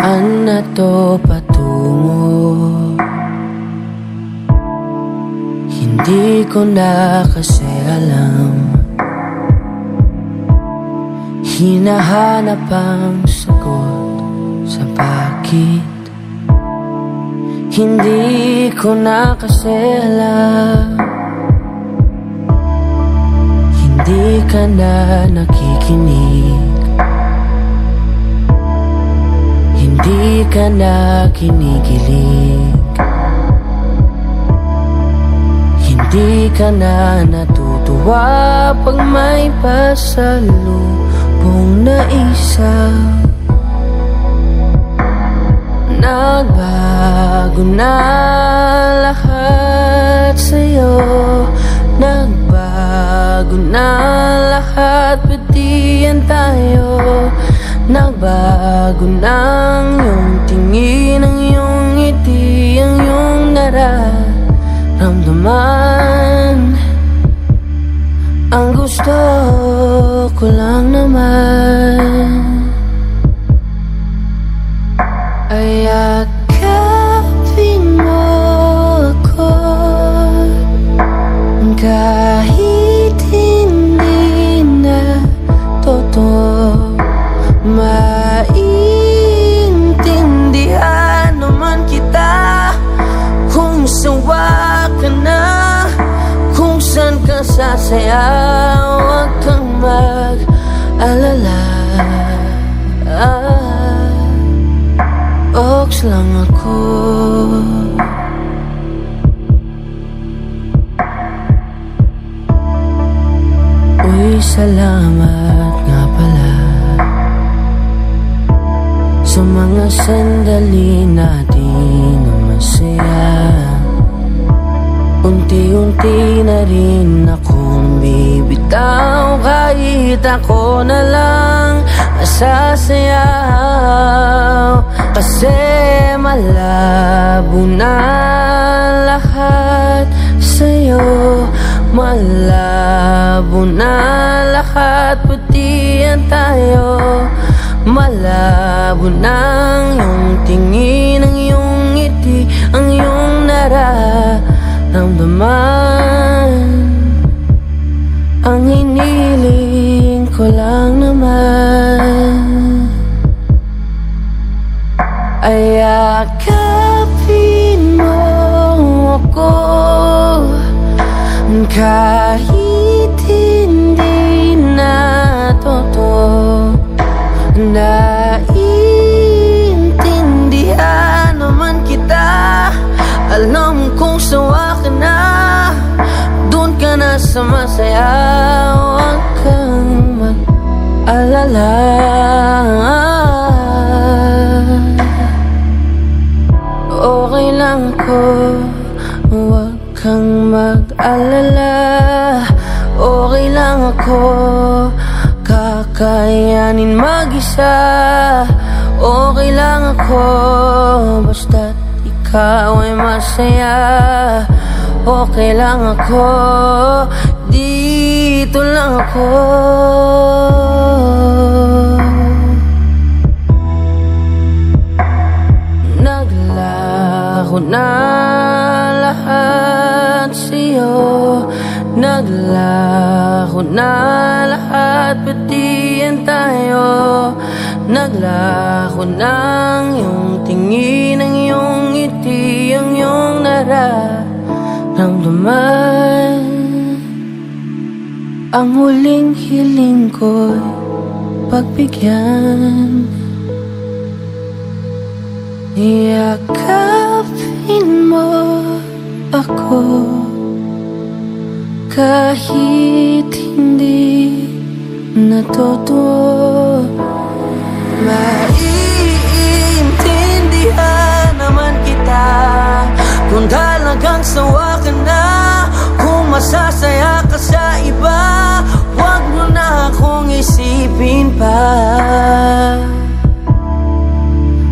na to patungo? Hindi ko na kasi alam. Hinahanap ang sagot sa bakit. Hindi ko na kasi alam. Hindi ka na nakikinig ka na kinikilig. Hindi ka na natutuwa Pag may pasalubong na isa. Nagbago na lahat sa'yo. Nagbago na lahat Pati yan tayo Nagbago ng iyong tingin Ang iyong ngiti Ang iyong nararamdaman. Ang gusto ko lang naman ka sasaya Huwag kang mag-alala. Ox lang ako. Uy, salamat nga pala Sa mga sandali natin na masaya Unti-unti na rin akong bibitaw Kahit ako na lang masasayaw Kasi malabo na lahat sa'yo. Malabo na lahat pati yan tayo. Malabo na ang iyong tingin Ang iyong ngiti Ang iyong nararamdaman Ang hiniling ko lang naman. Ay yakapin mo ako. Kahit ka na sa masaya Huwag kang mag-alala Okay lang ko Huwag kang mag-alala. Okay lang ako Kakayanin mag-isa Okay lang ako Basta't ikaw ay masaya Okay lang ako Dito lang ako. Naglaho na lahat sa'yo. Naglaho na lahat Pati yan tayo. Naglaho ng iyong tingin Ang iyong ngiti Ang iyong nararamdaman Ang huling hiling ko'y pagbigyan. Yakapin mo ako Kahit hindi na masasaya ka sa iba. Huwag mo na akong isipin pa.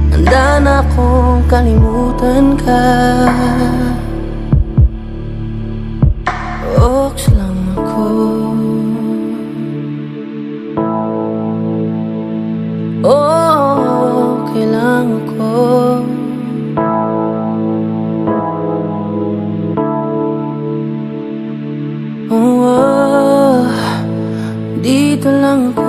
Handa na akong kalimutan ka Dito lang po